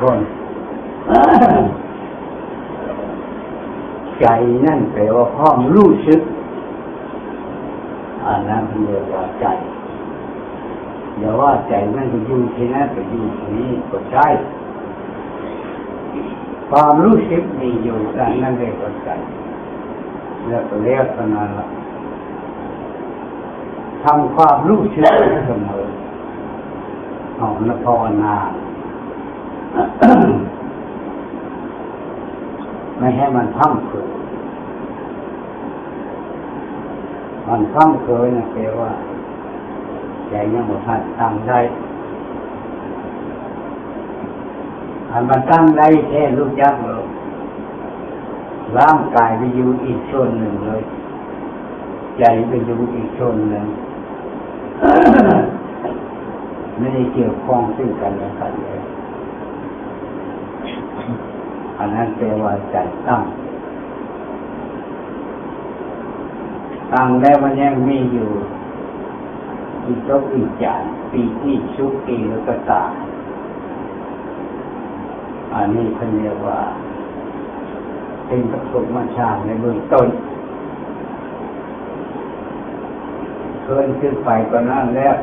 คนใจนั่นแปลว่าห้องรู้สึกอันนั้นเรียกว่าใจอย่าว่าใจมันจะอยู่ที่นั่นไปอยู่ที่นี้ก็ใช่ความรู้สึกมีอยู่กันนั่นเรียกว่าใจแล้วก็เรียกกันนั่นละทำความรู้สึกเสมอเอาละภาวนา ไม่ให้มันท่ำเผยมันท่ำเผยนะแปลว่าใจยังหมดทันตั้งได้อันมันตั้งได้แค่ลูกยักษ์เลยร่างกายไปอยู่อีกส่วนหนึ่งเลย ใจไปอยู่อีกส่วนหนึ่งไม่ได้เกี่ยวข้องซึ่งกันและกันเลย อันนั้นแปลว่าใจตั้งตั้งแล้วมันยังมีอยู่อีกตกอีกจานปีที่ชุกปีลก็ตาอันนี้เขาเรียกว่า เป็นประสบมาชาในเบื้องต้นเพิ่นขึ้นไปก็นั่นแล้ว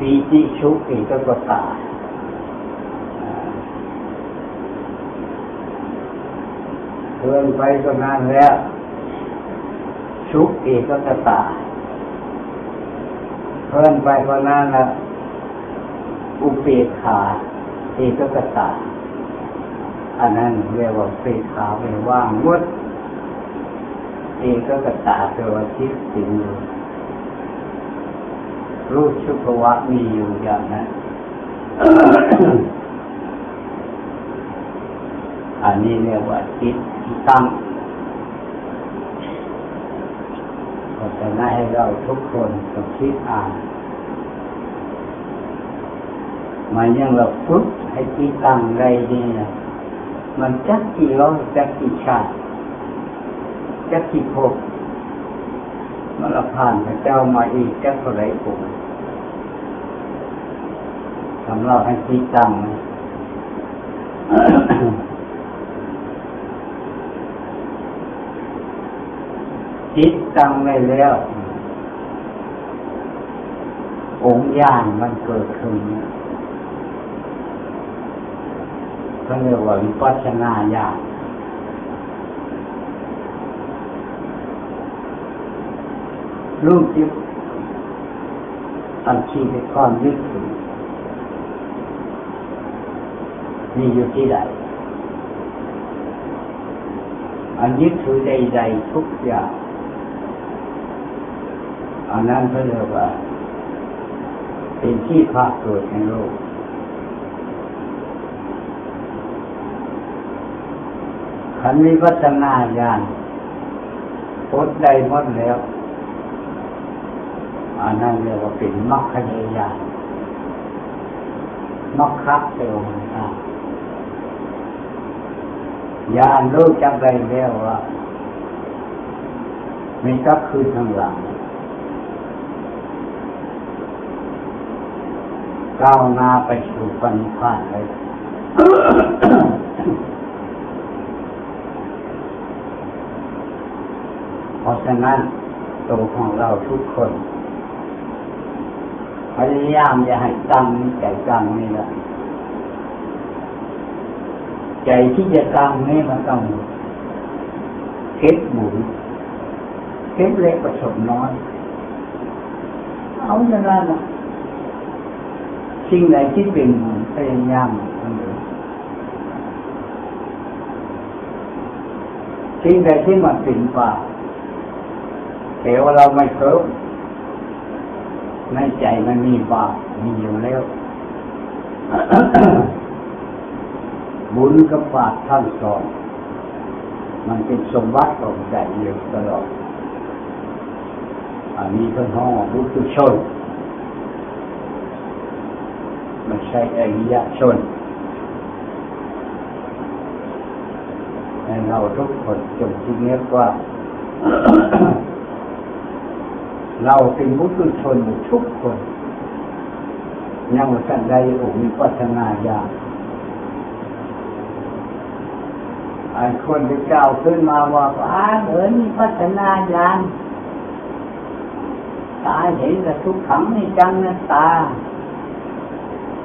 ปีที่ชุกปีก็ก็ตา เพิ่นไปก็นั่นแล้วชุกปีก็กระตาเพิ่นไปก็นั่นละอุเปกขาเอกกตาอันนั้นเรียกว่าเปกขาเป็นว่างมุดเอกกตาแปลว่าทิศสิงอยู่รูปชุภวะมีอยู่อย่างนั้น อันนี้เรียกว่าจิตที่ตั้งเพราะนั้นให้เราทุกคนต้องคิดอ่านมันยังเราฝึกให้จิตตั้งไรดีนะมันจักกี่ร้อยจักกี่ชาติจักกี่ภพมันละผ่านพระเจ้ามาอีกจักเท่าไรปุ่มสำหรับให้จิตตั้งนะ จิตตั้งไว้แล้ว องค์ญาณมันเกิดขึ้นเขาเรียกว่าวิปัสสนาญาณรูปจิตอันชีเป็นก้อนยึดถือมีอยู่ที่ใดอันยึดถือใดๆทุกอย่าง อันนั้นเขาเรียกว่า เป็นที่พาเกิดในโลกขันวิวัฒนาญาณพดใดหมดแล้วอันนั้นเรียกว่าเป็นมรรคเยาณมรรคเทวมนาญาณรู้จักได้แล้วว่ามีก็คือทางหลัง ก้าวหน้าไปสู่ปัญญาเลยเพราะฉะนั้นตัวของเราทุกคนพยายามอย่าให้ตั้งใจตั้งนี่แหละใจที่จะตั้งนี่มันต้องเก็บหมุนเก็บเล็กผสมน้อย เอาอย่างนั้นนะ สิ่งใดที่เป็นพยายามสิ่งใดที่มันเป็นบาปแต่ว่าเราไม่เคิมในใจมันมีบาปมีอยู่แล้วบุญกับบาปท่านสอนมันเป็นสมบัติของใจอยู่ตลอดอันนี้เป็นห้องบุตุชน ไม่ใช่อริยชนเราทุกคนจงที่เรียว่า เราเป็นบุตุชนทุกคนยังสันใด้โมีปัฒนาญาอันคนที่เก่าขึ้นมาว่าอาเหินมีพัฒนาญาณตาเห็นแต่ทุกขังในจังนะตา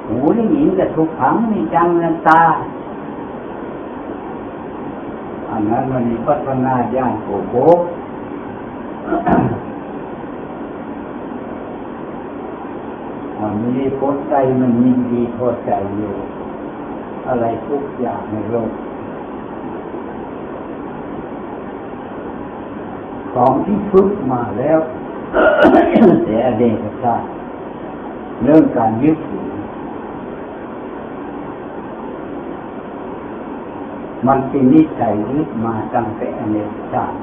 หูได้ยินแต่ทุกขังในจังนันตาอันนั้นมันมีพัฒนาญาณโกโกมันมีโพสใจมันมีดีโพสใจอยู่ อะไรทุกอย่างในโลก ของที่ฝึกมาแล้วแต่อดีตชาติเรื่องการยึดถือ มันเป็นนิสัยยึดมาตั้งแต่อดีตชาติ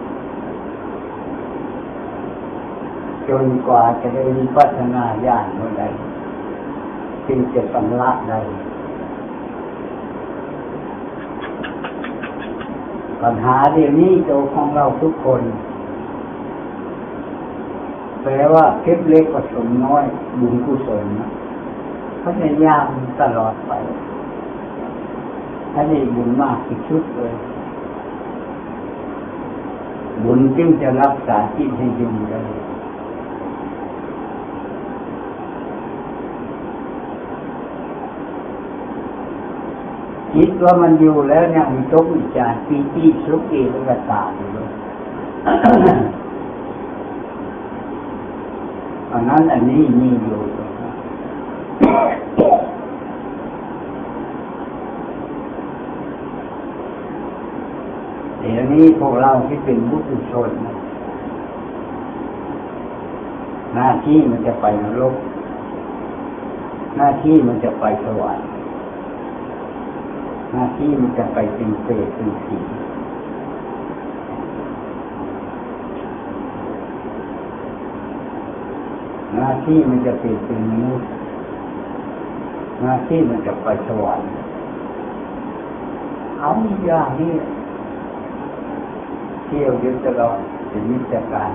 จนกว่าจะได้มีพัฒนาญาณเมื่อใดจึงจะสำลักได้ปัญหาเดี๋ยวนี้ตัวของเราทุกคน แปลว่าเก็บเล็กผสมน้อยบุญกุศลนะพยายามตลอดไป ถ้าได้บุญมากที่สุดเลย บุญจึงจะรักษาจิตให้อยู่ได้คิดว่ามันอยู่แล้วเนี่ยมีตกวิจารปีติสุขเอกกตาอยู่เลยอันนั้นอันนี้มีอยู่เดี๋ยว นี้พวกเราที่เป็นบุตุชนนหน้าที่มันจะไปนรก หน้าที่มันจะไปสวรรค์หน้าที่มันจะไปเป็นเปรตเป็นผีหน้าที่มันจะเป็นเป็นมนุษย์หน้าที่มันจะไปสวรรค์เอาอย่างนี้ ที่ยวยึดตลอดเป็นมิจการ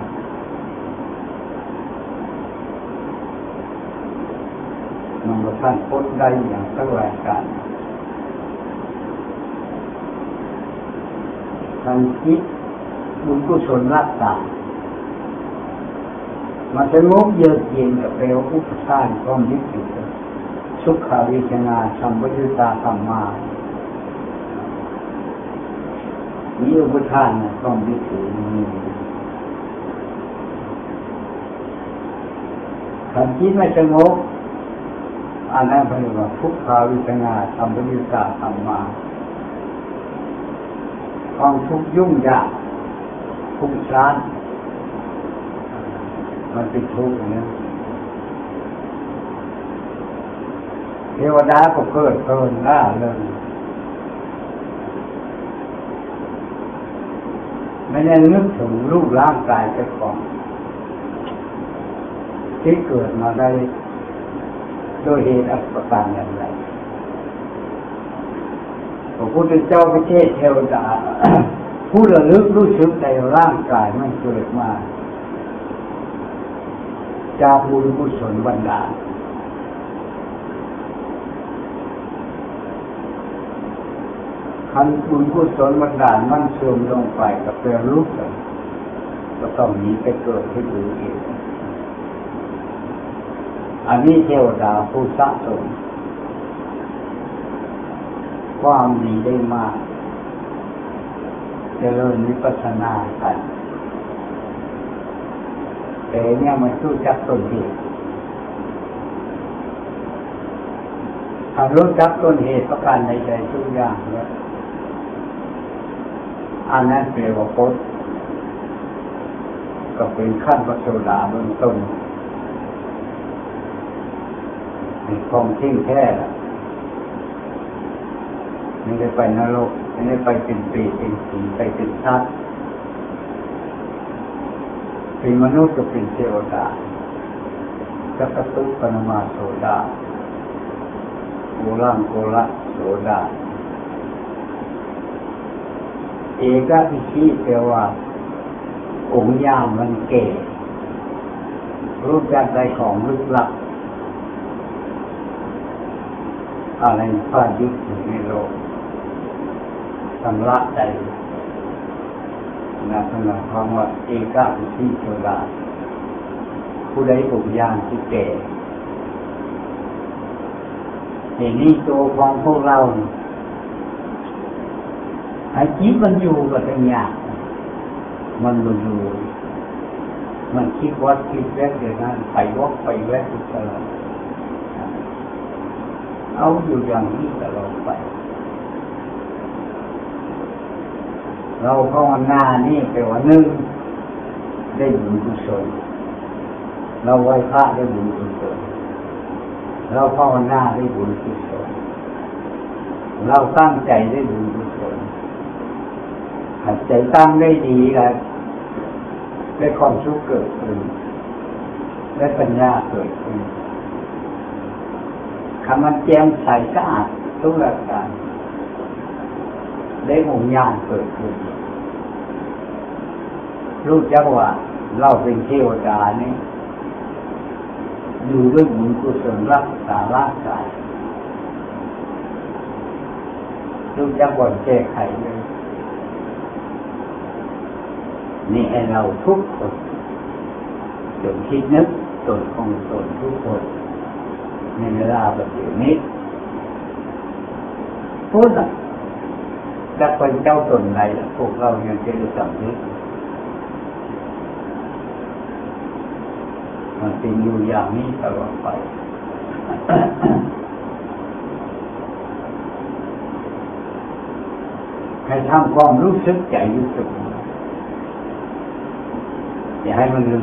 มันก็ท่านพ้นได้อย่างสักรายการทางคิดบุญกุศลรักษามันสงบเยือกเย็นกับเปลวอุปทานความยึดถือสุขาวิชนาสัมปยุตตาธรรมา มีอุปทานนะความยึดถือมีขันคิดไม่สงบอันนั้นเป็นว่าทุกขาวิชนาสัมปยุตาธรรมาความทุกยุ่งยากทุกชานมันเป็นทุกข์นะเทวดาก็เกิดเพลินล่าเลย ไม่ได้นึกถึงรูปร่างกายเจ้าของ ที่เกิดมาได้ด้วยเหตุอัปการอย่างไรพระพุทธเจ้าประเทศเทวดาผู้ระลึกรู้สึกในร่างกายมันเกิดมาจากบุญกุศลบรรดา คันบุญกุศลบรรดามันเสื่อมลงไปกับเปลรูปก็ต้องหนีไปเกิดที่อื่นอีกอันนี้เทวดาผู้สะสมความดีได้มากจเจริญวิปัสสนากันแต่เนี่ยมันสู้จักต้นเหตุถ้ารู้จักต้นเหตุประการในใจทุกอย่างแล้ว อันนั้นเปลว่าพดก็เป็นขั้นพระโสดาเบื้องต้นในคงทิ้งแท้ละไม่ได้ไปนรกไม่ได้ไปเป็นปีเป็นผีไปเป็นชัดเป็นมนุษย์ก็เป็นเทวดาจักรตุปนมาโสดาโกลังโกละโสดา เอกอิชีแปลว่าองค์ยามมันเก่รู้จักใดของลึกลับอะไรฟ้ายึดอยู่ในโลกสำลักใจนะสำหรับคำว่าเอกาที่โซดาผู้ใดปุญญาณที่แก่เห็นนี่ตัวของพวกเรา ไอ้จิตมันอยู่กับตังยากมันมันอยู่ มันคิดวัดคิดแวกเดี๋ยวนั้นไปวอกไปแวกตลอดเอาอยู่อย่างนี้ตลอดไป เราภาวนานี่แปลว่าหนึ่งได้บุญกุศลเราไหว้พระได้บุญกุศลเราภาวนาได้บุญกุศลเราตั้งใจได้บุญก ใจตั้งได้ดีแล้วได้ความสุขเกิดขึ้นได้ปัญญาเกิดขึ้นคำมันแจ่มใสสะอาดทุกหลักการได้หงญาณเกิดขึ้นรู้จักว่าเราเป็นเทวดานี่อยู่ด้วยบุญกุศลรักษาร่างกายรู้จักว่าแก้ไขเลย นี่ให้เราทุกคนจงคิดนึกตนของตนทุกคนในเวลาแบบนี้พูดนะจะเป็นเจ้าตนไหนพวกเรายังจะได้สำนึกมันเป็นอยู่อย่างนี้ตลอดไปให้ทำความรู้สึกใจรู้สึก อย่าให้มันลืม